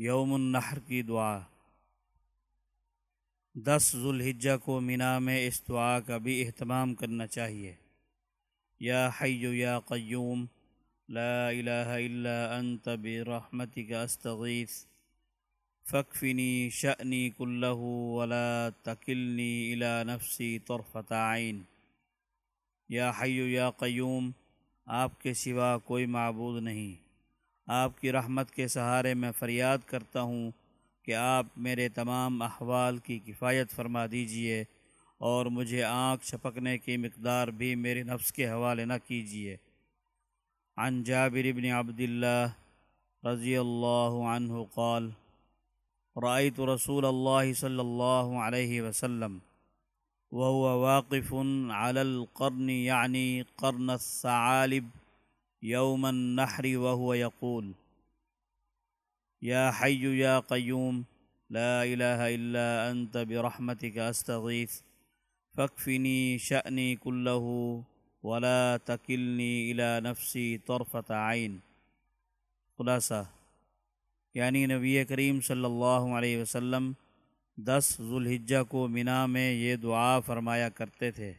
یوم النحر کی دعا۔ دس ذوالحجہ کو مینا میں اس دعا کا بھی اہتمام کرنا چاہیے۔ یا حی یا قیوم، لا الہ الا انت برحمتک استغیث فکفنی شأنی کلہ ولا تکلنی الى نفسی طرفت عین۔ یا حی یا قیوم، آپ کے سوا کوئی معبود نہیں۔ آپ کی رحمت کے سہارے میں فریاد کرتا ہوں کہ آپ میرے تمام احوال کی کفایت فرما دیجیے اور مجھے آنکھ چھپکنے کی مقدار بھی میرے نفس کے حوالے نہ کیجیے عن جابر بن عبد اللہ رضی اللہ عنہ قال رأيت رسول اللہ صلی اللہ علیہ وسلم وهو واقف على القرن يعني قرن الثعالب۔ يوم النحر وهو يقول، يا حي يا قيوم، لا إله إلا أنت برحمتك أستغيث، فاكفني شأني كله ولا تكلني إلى نفسي طرفة عين. خلاصہ یعنی نبی کریم صلی اللہ علیہ وسلم دس ذوالحجہ کو منا میں یہ دعا فرمایا کرتے تھے۔